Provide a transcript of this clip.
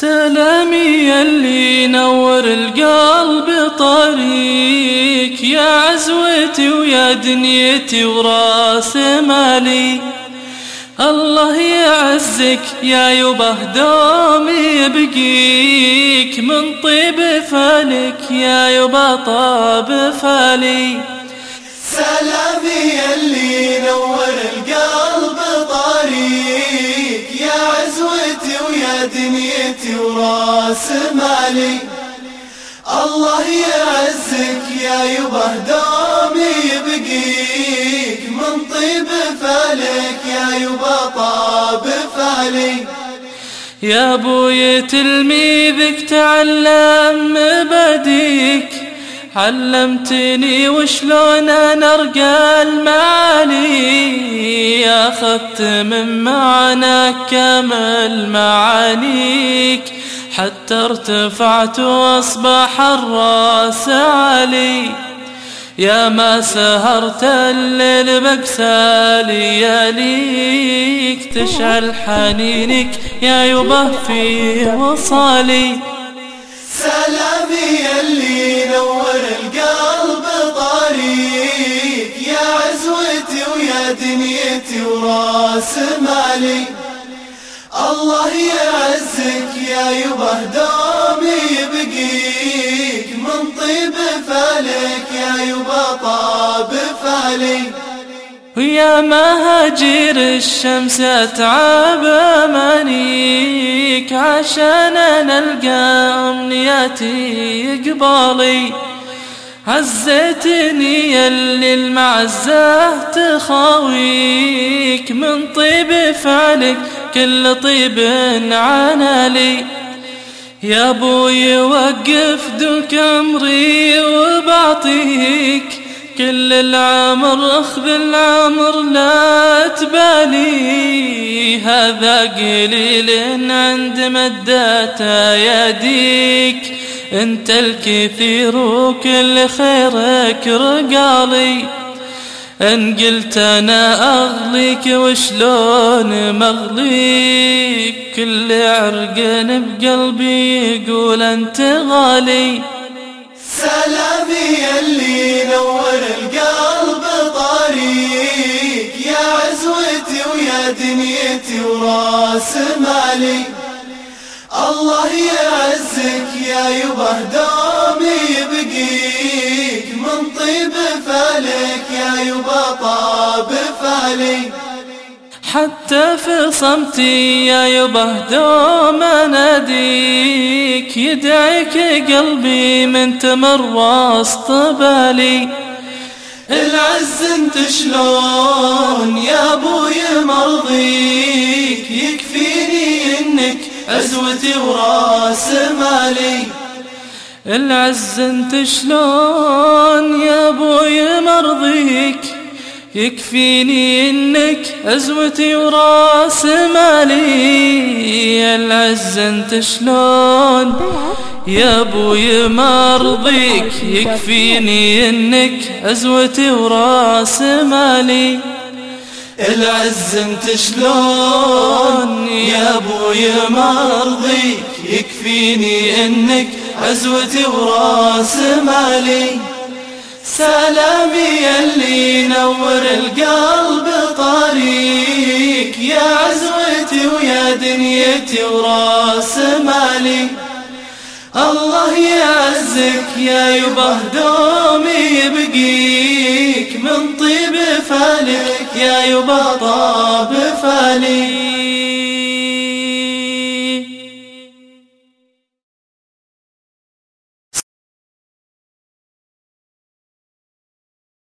سلامي اللي نور القلب طريق. يا عزوتي ويا دنيتي وراس مالي. الله يعزك يا يبه دومي يبقيك. من طيب فالك يا يبه طاب فالي. سلامي اللي نور وراس مالي الله يعزك يا يبه دومي يبقيك من طيب فالك يا يبه طاب فالي يا أبوي تلميذك تعلم بديك علمتني وشلون أنا ارقى المعالي اخذت من معناك كامل معانيك حتى ارتفعت وأصبح الرأس عالي. يا ما سهرت الليل بكسى لياليك تشعل حنينك يا يبه في وصالي. سلامي اللي نور القلب طريق يا عزوتي ويا دنيتي وراس مالي. الله يعزك يا يبه دومي يبقيك من طيب فالك يا يبه طاب فالي ويا مهاجر الشمس أتعب أمانيك. عشان نلقى أمنياتي قبالي. عزيتني يلي المعزة تخاويك. من طيب فعلك كل طيب عنالي يا أبوي وقف دوك أمري وبعطيك. كل العمر أخذ العمر لا تبالي. هذا قليل عند مدات يديك. أنت الكثير وكل خيرك رقالي. إن قلت أنا أغليك وشلون مغليك؟ كل عرق بقلبي يقول أنت غالي. سلامي اللي نور القلب طريق. يا عزوتي ويا دنيتي وراس مالي. الله يعزك يا يبه دومي يبقيك. من طيب فالك حتى في صمتي يا يبه دوم اناديك يدعيك قلبي من تمر وسط بالي. العز انت شلون يا أبوي مرضيك؟ يكفيني إنك عزوتي وراس مالي. العز انت شلون يا أبوي مرضيك؟ يكفيني إنك عزوتي وراس مالي. العز أنت شلون؟ يا أبوي مرضيك يكفيني إنك عزوتي وراس مالي. العز أنت شلون؟ يا أبوي مرضيك يكفيني إنك عزوتي وراس مالي. سلامي اللي نور القلب طريق. يا عزوتي ويا دنيتي وراس مالي. الله يعزك يا يبه دومي يبقيك. من طيب فالك يا يبه طاب فالي.